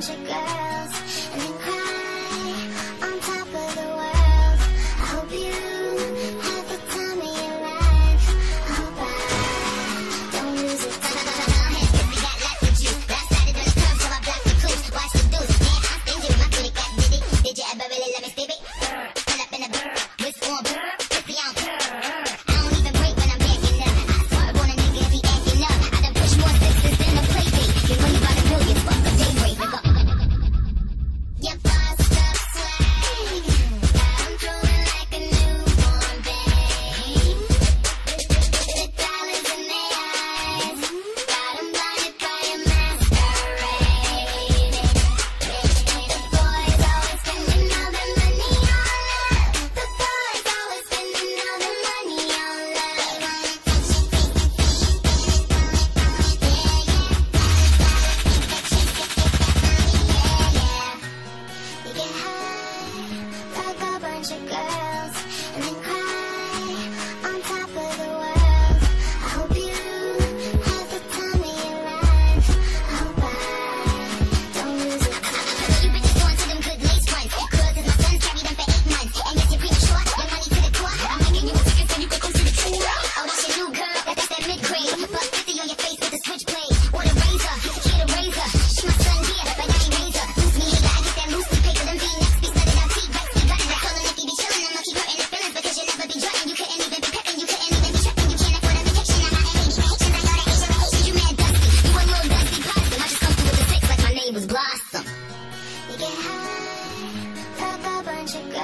fuck a bunch sugar.